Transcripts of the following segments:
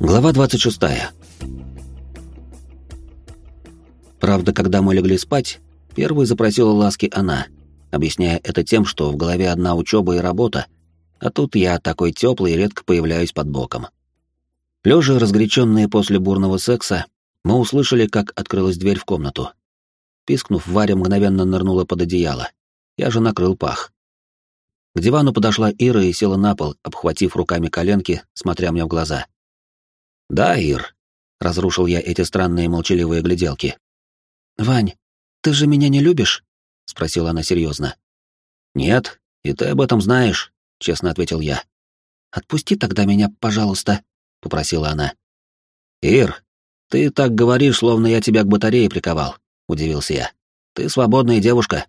Глава 26. Правда, когда мы легли спать, первой запросила ласки она, объясняя это тем, что в голове одна учеба и работа, а тут я такой теплый и редко появляюсь под боком. Лежа, разгоряченные после бурного секса, мы услышали, как открылась дверь в комнату. Пискнув, Варя мгновенно нырнула под одеяло. Я же накрыл пах. К дивану подошла Ира и села на пол, обхватив руками коленки, смотря мне в глаза. «Да, Ир», — разрушил я эти странные молчаливые гляделки. «Вань, ты же меня не любишь?» — спросила она серьезно. «Нет, и ты об этом знаешь», — честно ответил я. «Отпусти тогда меня, пожалуйста», — попросила она. «Ир, ты так говоришь, словно я тебя к батарее приковал», — удивился я. «Ты свободная девушка».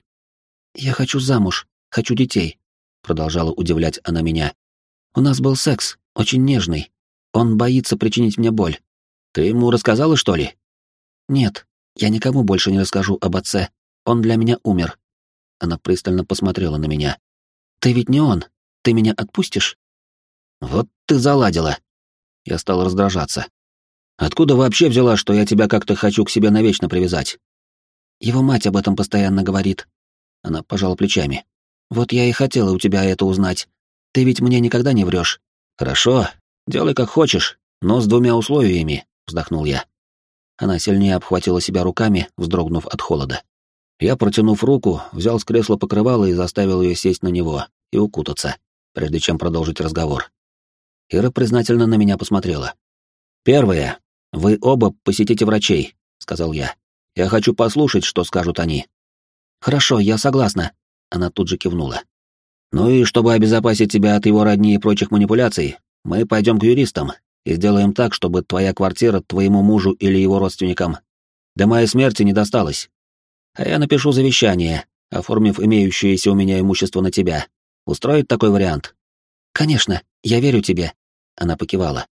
«Я хочу замуж, хочу детей», — продолжала удивлять она меня. «У нас был секс, очень нежный. Он боится причинить мне боль». «Ты ему рассказала, что ли?» «Нет, я никому больше не расскажу об отце. Он для меня умер». Она пристально посмотрела на меня. «Ты ведь не он. Ты меня отпустишь?» «Вот ты заладила». Я стал раздражаться. «Откуда вообще взяла, что я тебя как-то хочу к себе навечно привязать?» «Его мать об этом постоянно говорит». Она пожала плечами. «Вот я и хотела у тебя это узнать. Ты ведь мне никогда не врешь. «Хорошо, делай как хочешь, но с двумя условиями», — вздохнул я. Она сильнее обхватила себя руками, вздрогнув от холода. Я, протянув руку, взял с кресла покрывало и заставил ее сесть на него и укутаться, прежде чем продолжить разговор. Ира признательно на меня посмотрела. «Первое. Вы оба посетите врачей», — сказал я. «Я хочу послушать, что скажут они». «Хорошо, я согласна», — она тут же кивнула. «Ну и чтобы обезопасить тебя от его родни и прочих манипуляций, мы пойдем к юристам и сделаем так, чтобы твоя квартира твоему мужу или его родственникам до моей смерти не досталась. А я напишу завещание, оформив имеющееся у меня имущество на тебя. Устроит такой вариант? Конечно, я верю тебе. Она покивала.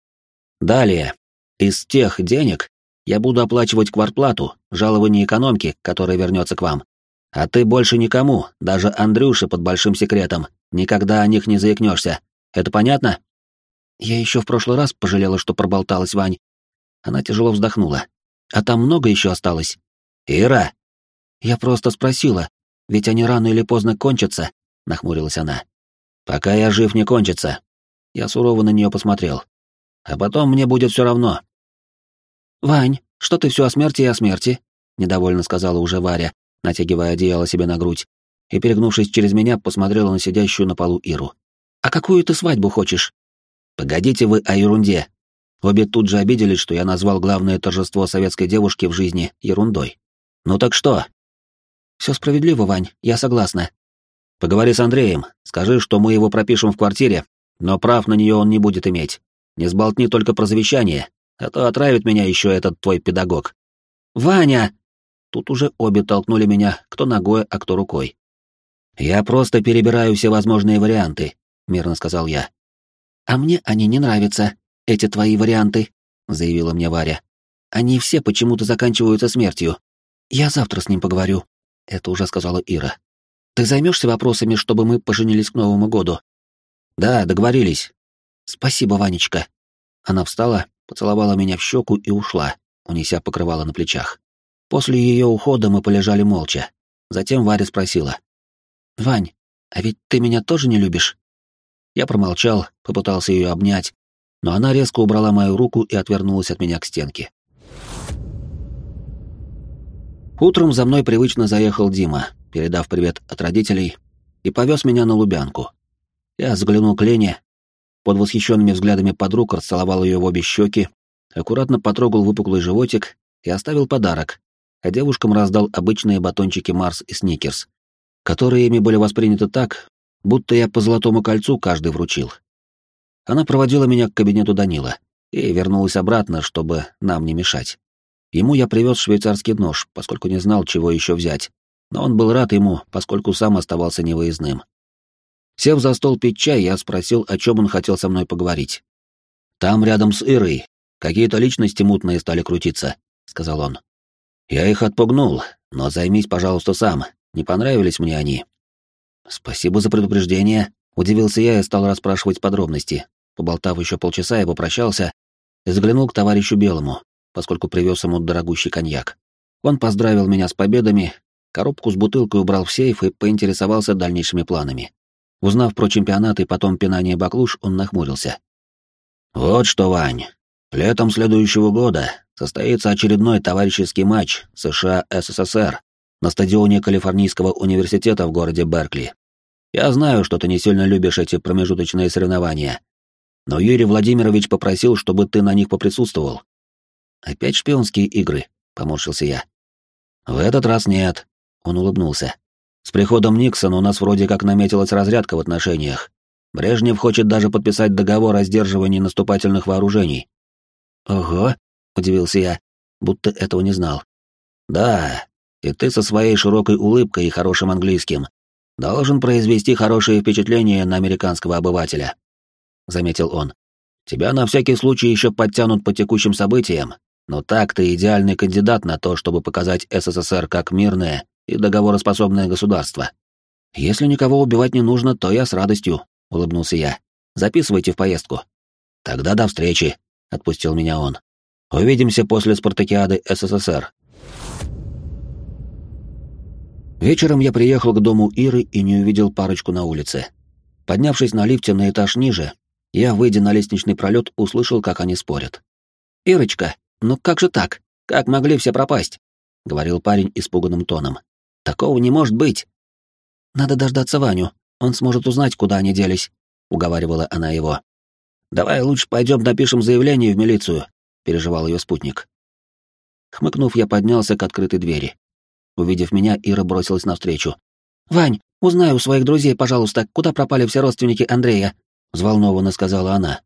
Далее. Из тех денег я буду оплачивать квартплату, жалование экономки, которая вернется к вам. А ты больше никому, даже Андрюше под большим секретом, никогда о них не заикнешься. Это понятно? Я еще в прошлый раз пожалела, что проболталась, Вань. Она тяжело вздохнула. А там много еще осталось? Ира! Я просто спросила, ведь они рано или поздно кончатся, нахмурилась она. Пока я жив, не кончится. Я сурово на нее посмотрел. А потом мне будет все равно. Вань, что ты все о смерти и о смерти? недовольно сказала уже Варя, натягивая одеяло себе на грудь, и, перегнувшись через меня, посмотрела на сидящую на полу Иру. «А какую ты свадьбу хочешь?» «Погодите вы о ерунде». Обе тут же обиделись, что я назвал главное торжество советской девушки в жизни ерундой. «Ну так что?» «Все справедливо, Вань, я согласна». «Поговори с Андреем, скажи, что мы его пропишем в квартире, но прав на нее он не будет иметь. Не сболтни только про завещание, а то отравит меня еще этот твой педагог». «Ваня!» Тут уже обе толкнули меня, кто ногой, а кто рукой. «Я просто перебираю все возможные варианты», — мирно сказал я. «А мне они не нравятся, эти твои варианты», — заявила мне Варя. «Они все почему-то заканчиваются смертью. Я завтра с ним поговорю», — это уже сказала Ира. «Ты займешься вопросами, чтобы мы поженились к Новому году?» «Да, договорились». «Спасибо, Ванечка». Она встала, поцеловала меня в щеку и ушла, унеся покрывало на плечах. После ее ухода мы полежали молча. Затем Варя спросила. «Вань, а ведь ты меня тоже не любишь?» Я промолчал, попытался ее обнять, но она резко убрала мою руку и отвернулась от меня к стенке. Утром за мной привычно заехал Дима, передав привет от родителей, и повез меня на Лубянку. Я заглянул к Лене, под восхищенными взглядами подруг расцеловал ее в обе щеки, аккуратно потрогал выпуклый животик и оставил подарок, а девушкам раздал обычные батончики Марс и Сникерс, которые ими были восприняты так, будто я по золотому кольцу каждый вручил. Она проводила меня к кабинету Данила и вернулась обратно, чтобы нам не мешать. Ему я привез швейцарский нож, поскольку не знал, чего еще взять, но он был рад ему, поскольку сам оставался невыездным. Сев за стол пить чай, я спросил, о чем он хотел со мной поговорить. «Там, рядом с Ирой, какие-то личности мутные стали крутиться», — сказал он. «Я их отпугнул, но займись, пожалуйста, сам. Не понравились мне они. «Спасибо за предупреждение», — удивился я и стал расспрашивать подробности. Поболтав еще полчаса, я попрощался, и заглянул к товарищу Белому, поскольку привез ему дорогущий коньяк. Он поздравил меня с победами, коробку с бутылкой убрал в сейф и поинтересовался дальнейшими планами. Узнав про чемпионат и потом пинание баклуш, он нахмурился. «Вот что, Вань, летом следующего года состоится очередной товарищеский матч США-СССР на стадионе Калифорнийского университета в городе Беркли. Я знаю, что ты не сильно любишь эти промежуточные соревнования, но Юрий Владимирович попросил, чтобы ты на них поприсутствовал. Опять шпионские игры, поморщился я. В этот раз нет, он улыбнулся. С приходом Никсона у нас вроде как наметилась разрядка в отношениях. Брежнев хочет даже подписать договор о сдерживании наступательных вооружений. Ого, удивился я, будто этого не знал. Да, и ты со своей широкой улыбкой и хорошим английским должен произвести хорошее впечатление на американского обывателя, заметил он. Тебя на всякий случай еще подтянут по текущим событиям, но так ты идеальный кандидат на то, чтобы показать СССР как мирное и договороспособное государство. Если никого убивать не нужно, то я с радостью, улыбнулся я. Записывайте в поездку. Тогда до встречи, отпустил меня он. Увидимся после спартакиады СССР. Вечером я приехал к дому Иры и не увидел парочку на улице. Поднявшись на лифте на этаж ниже, я, выйдя на лестничный пролет, услышал, как они спорят. «Ирочка, ну как же так? Как могли все пропасть?» — говорил парень испуганным тоном. «Такого не может быть!» «Надо дождаться Ваню, он сможет узнать, куда они делись», — уговаривала она его. «Давай лучше пойдем напишем заявление в милицию», — переживал ее спутник. Хмыкнув, я поднялся к открытой двери. Увидев меня, Ира бросилась навстречу. «Вань, узнай у своих друзей, пожалуйста, куда пропали все родственники Андрея», — взволнованно сказала она.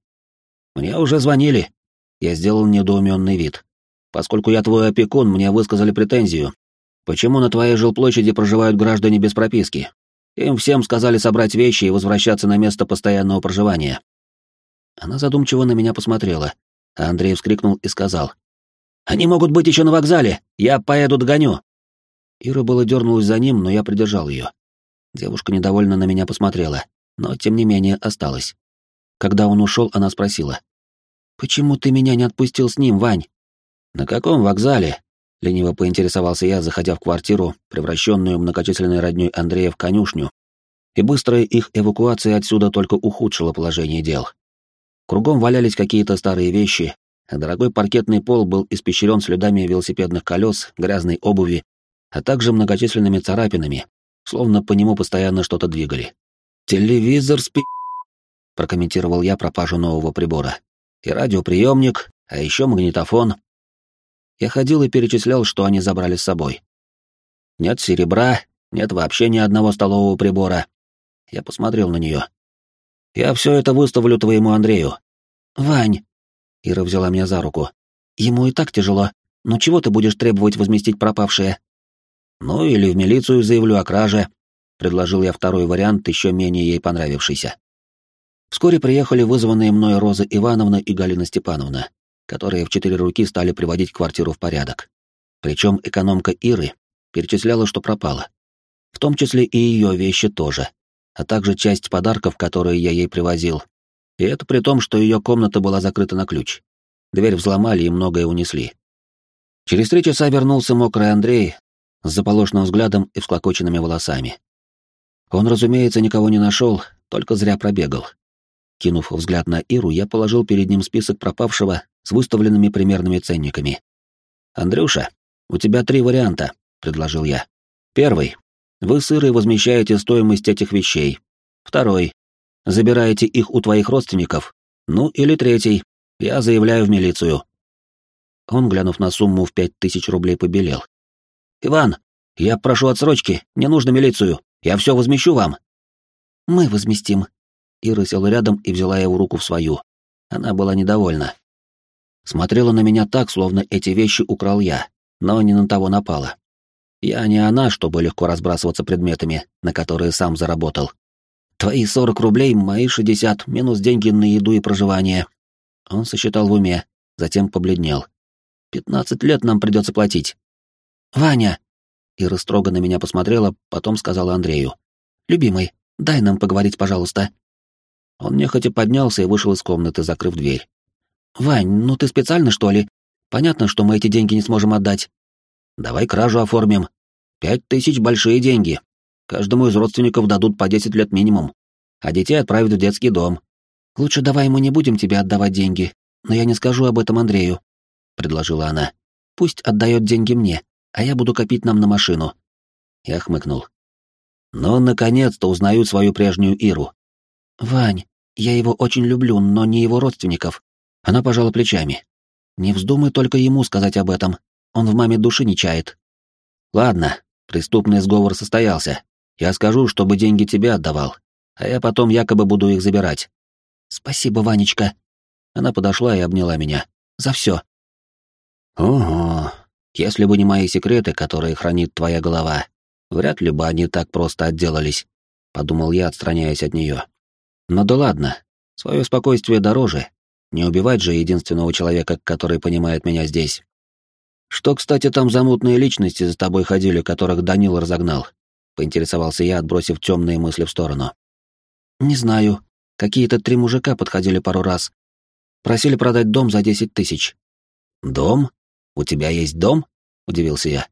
«Мне уже звонили». Я сделал недоуменный вид. «Поскольку я твой опекун, мне высказали претензию. Почему на твоей жилплощади проживают граждане без прописки? Им всем сказали собрать вещи и возвращаться на место постоянного проживания». Она задумчиво на меня посмотрела, а Андрей вскрикнул и сказал. «Они могут быть еще на вокзале! Я поеду догоню!» Ира было дернулась за ним, но я придержал ее. Девушка недовольно на меня посмотрела, но тем не менее осталась. Когда он ушел, она спросила. «Почему ты меня не отпустил с ним, Вань?» «На каком вокзале?» — лениво поинтересовался я, заходя в квартиру, превращенную многочисленной родней Андрея в конюшню, и быстрая их эвакуация отсюда только ухудшила положение дел. Кругом валялись какие-то старые вещи, а дорогой паркетный пол был испещрен следами велосипедных колес, грязной обуви а также многочисленными царапинами, словно по нему постоянно что-то двигали. «Телевизор спи...» — прокомментировал я пропажу нового прибора. «И радиоприемник, а еще магнитофон». Я ходил и перечислял, что они забрали с собой. Нет серебра, нет вообще ни одного столового прибора. Я посмотрел на нее. «Я все это выставлю твоему Андрею». «Вань!» — Ира взяла меня за руку. «Ему и так тяжело. Но чего ты будешь требовать возместить пропавшее?» «Ну или в милицию заявлю о краже», — предложил я второй вариант, еще менее ей понравившийся. Вскоре приехали вызванные мной Роза Ивановна и Галина Степановна, которые в четыре руки стали приводить квартиру в порядок. Причем экономка Иры перечисляла, что пропало. В том числе и ее вещи тоже, а также часть подарков, которые я ей привозил. И это при том, что ее комната была закрыта на ключ. Дверь взломали и многое унесли. Через три часа вернулся мокрый Андрей с заполошенным взглядом и всклокоченными волосами. Он, разумеется, никого не нашел, только зря пробегал. Кинув взгляд на Иру, я положил перед ним список пропавшего с выставленными примерными ценниками. «Андрюша, у тебя три варианта», — предложил я. «Первый. Вы с Ирой возмещаете стоимость этих вещей. Второй. Забираете их у твоих родственников. Ну или третий. Я заявляю в милицию». Он, глянув на сумму в пять тысяч рублей, побелел. «Иван, я прошу отсрочки, не нужно милицию, я все возмещу вам». «Мы возместим». Ира села рядом и взяла его руку в свою. Она была недовольна. Смотрела на меня так, словно эти вещи украл я, но не на того напала. Я не она, чтобы легко разбрасываться предметами, на которые сам заработал. Твои сорок рублей, мои шестьдесят, минус деньги на еду и проживание. Он сосчитал в уме, затем побледнел. Пятнадцать лет нам придется платить. «Ваня!» Ира строго на меня посмотрела, потом сказала Андрею. «Любимый, дай нам поговорить, пожалуйста». Он нехотя поднялся и вышел из комнаты, закрыв дверь. Вань, ну ты специально, что ли? Понятно, что мы эти деньги не сможем отдать. Давай кражу оформим. Пять тысяч — большие деньги. Каждому из родственников дадут по десять лет минимум. А детей отправят в детский дом. Лучше давай мы не будем тебе отдавать деньги, но я не скажу об этом Андрею, — предложила она. Пусть отдает деньги мне, а я буду копить нам на машину. Я хмыкнул. Ну, наконец-то узнают свою прежнюю Иру. Вань, я его очень люблю, но не его родственников. Она пожала плечами. Не вздумай только ему сказать об этом. Он в маме души не чает. Ладно, преступный сговор состоялся. Я скажу, чтобы деньги тебе отдавал, а я потом якобы буду их забирать. Спасибо, Ванечка. Она подошла и обняла меня. За все. Ого, если бы не мои секреты, которые хранит твоя голова, вряд ли бы они так просто отделались, подумал я, отстраняясь от нее. Но да ладно, свое спокойствие дороже. Не убивать же единственного человека, который понимает меня здесь. Что, кстати, там за мутные личности за тобой ходили, которых Данил разогнал? Поинтересовался я, отбросив темные мысли в сторону. Не знаю. Какие-то три мужика подходили пару раз. Просили продать дом за десять тысяч. Дом? У тебя есть дом? Удивился я.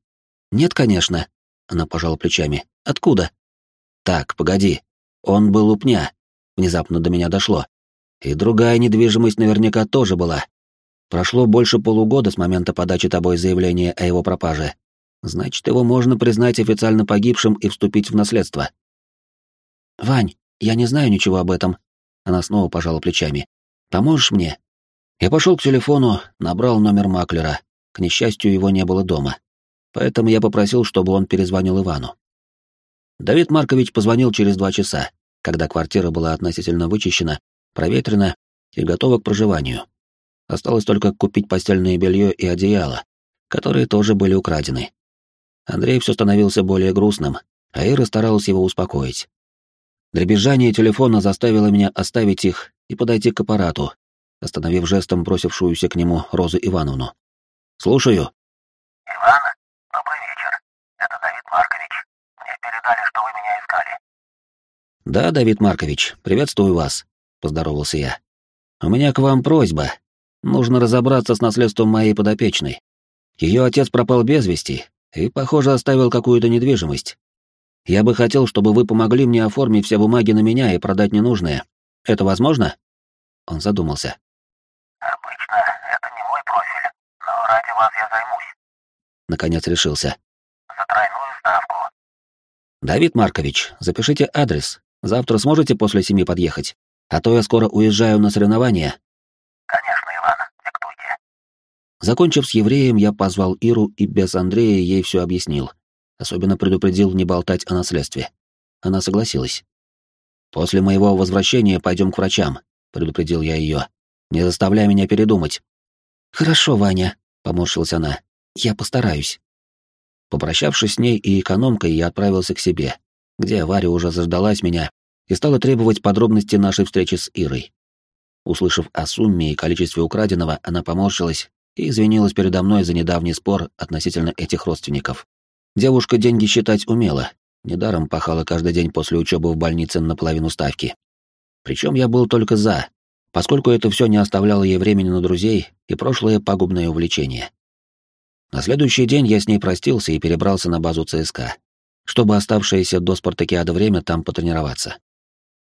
Нет, конечно. Она пожала плечами. Откуда? Так, погоди. Он был у пня. Внезапно до меня дошло. И другая недвижимость наверняка тоже была. Прошло больше полугода с момента подачи тобой заявления о его пропаже. Значит, его можно признать официально погибшим и вступить в наследство. Вань, я не знаю ничего об этом. Она снова пожала плечами. Поможешь мне? Я пошел к телефону, набрал номер маклера. К несчастью, его не было дома. Поэтому я попросил, чтобы он перезвонил Ивану. Давид Маркович позвонил через два часа, когда квартира была относительно вычищена, проветрена и готова к проживанию. Осталось только купить постельное белье и одеяло, которые тоже были украдены. Андрей все становился более грустным, а Ира старалась его успокоить. Дребезжание телефона заставило меня оставить их и подойти к аппарату, остановив жестом бросившуюся к нему Розу Ивановну. «Слушаю». «Иван, добрый вечер. Это Давид Маркович. Мне передали, что вы меня искали». «Да, Давид Маркович, приветствую вас», — поздоровался я. «У меня к вам просьба. Нужно разобраться с наследством моей подопечной. Ее отец пропал без вести и, похоже, оставил какую-то недвижимость. Я бы хотел, чтобы вы помогли мне оформить все бумаги на меня и продать ненужные. Это возможно?» Он задумался. «Обычно это не мой профиль, но ради вас я займусь». Наконец решился. «За тройную ставку». «Давид Маркович, запишите адрес. Завтра сможете после семи подъехать? А то я скоро уезжаю на соревнования». «Конечно, Иван, диктуйте». Закончив с евреем, я позвал Иру и без Андрея ей все объяснил. Особенно предупредил не болтать о наследстве. Она согласилась. «После моего возвращения пойдем к врачам», — предупредил я ее. «Не заставляй меня передумать». «Хорошо, Ваня», — поморщилась она. «Я постараюсь». Попрощавшись с ней и экономкой, я отправился к себе, где Варя уже заждалась меня и стала требовать подробности нашей встречи с Ирой. Услышав о сумме и количестве украденного, она поморщилась и извинилась передо мной за недавний спор относительно этих родственников. Девушка деньги считать умела, недаром пахала каждый день после учебы в больнице на половину ставки. Причем я был только за, поскольку это все не оставляло ей времени на друзей и прошлое пагубное увлечение. На следующий день я с ней простился и перебрался на базу ЦСКА, чтобы оставшееся до спартакиады время там потренироваться.